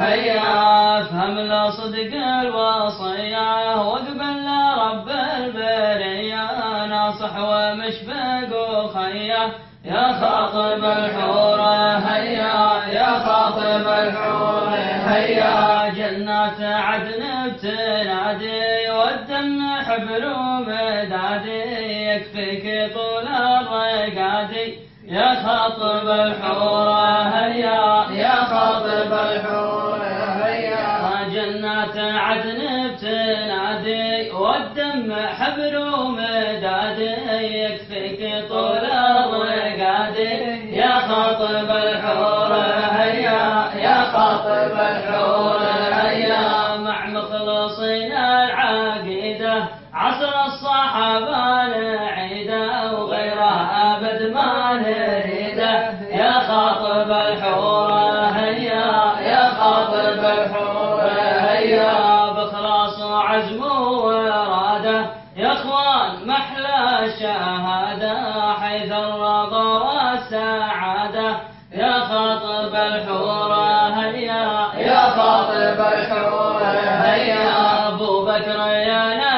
هيا افهم لا صدق الوصية واقبل رب البرية ناصح ومشفق وخيا يا خاطب الحور هيا يا خاطب الحور هيا. جنات عدن بتنادي والدم حبل ومدادي يكفيك طول الرقادي يا خاطب الحور هيا يا خاطب الحور هيا. جنات عدن بتنادي والدم حبل ومدادي يكفيك طول الرقادي يا خاطب الحور عصر الصحابة العيده وغيرها أبد ما نريده يا خاطب الحور هيا يا خاطب الحور هيا. بخلاص وعزم وراده يا إخوان محلى الشهادة حيث الرضا والسعادة. يا خاطب الحور هيا. يا خاطب الحور هيا. أبو بكر يا نجم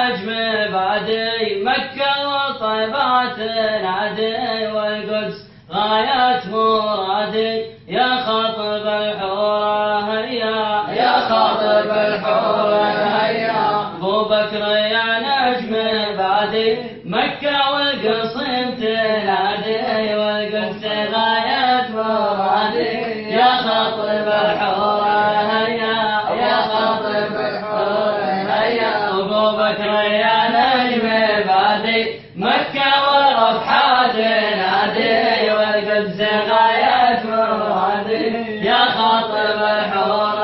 نادي والقدس. غاية مرادي يا خاطب الحور هيا. يا خاطب الحور هيا. أبو بكر يا نجم بادي مكة والقصيم تنادي والقدس. غاية مرادي يا خاطب الحور هيا. يا خاطب الحور هيا. أبو بكر يا نجم بادي مكة ورفحات نادي والقدس غاية مرادي يا خاطب الحور